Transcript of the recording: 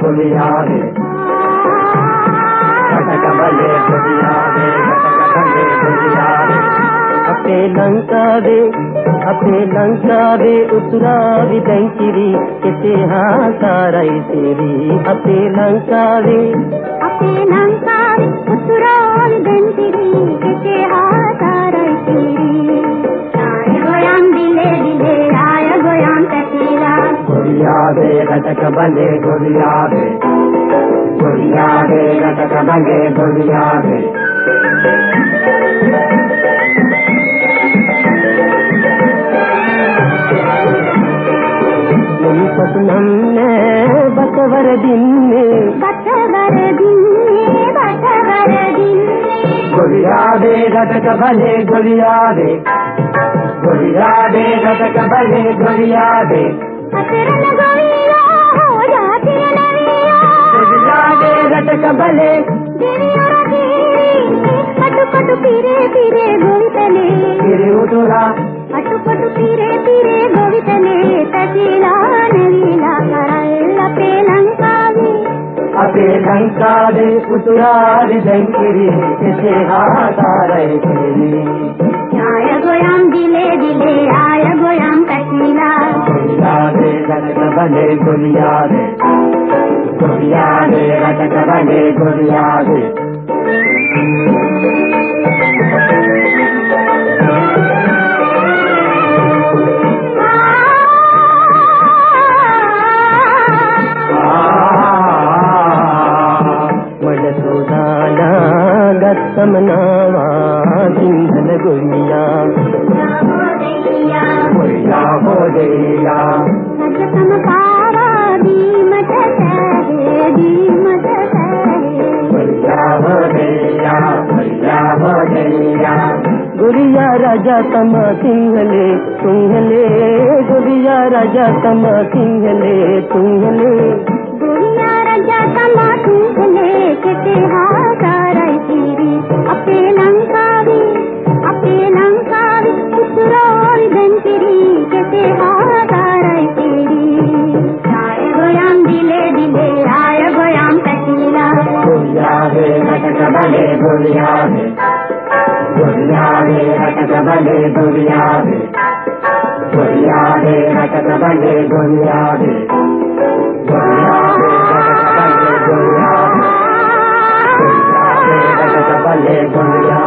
गुलिया रे घटक भले गुलिया अपे लंका रे अपे लंका रे उतरा विदंकिरी किते हासाराई तेरी। अपे लंका रे अपे लंका रे उतरा विदंकिरी किते हासाराई तेरी। आय गोयाम दिले दिले आय गोयाम तकीला गुलिया रे घटक भले गुलिया रे पतनम ने बतवर दिन में बतवर दिन में बतवर दिन में। गुलिया रे घटक भले गुलिया रे गुलिया रे घटक भले हो रे घटक भले। पटु पटु पीरे पीरे गोवितले गिरे उतरा अपे लंका रे उतरा जंगिरी किसे हासारे तेरी आय गोयाम दिले दिले आय गोयाम तकीला गुलिया रे भले रे गुलिया रे घटक भले गुलिया रे गत्तमनावा सिंहल गुड़िया। गुड़िया राजा तमा सिंहले सिंहले गुड़िया राजा तमा सिंहले सिंहले रे घटक भले गुड़िया रे गुड़िया रे घटक भले गुड़िया रे गुड़िया रे घटक भले गुड़िया रे गुड़िया रे घटक भले गुड़िया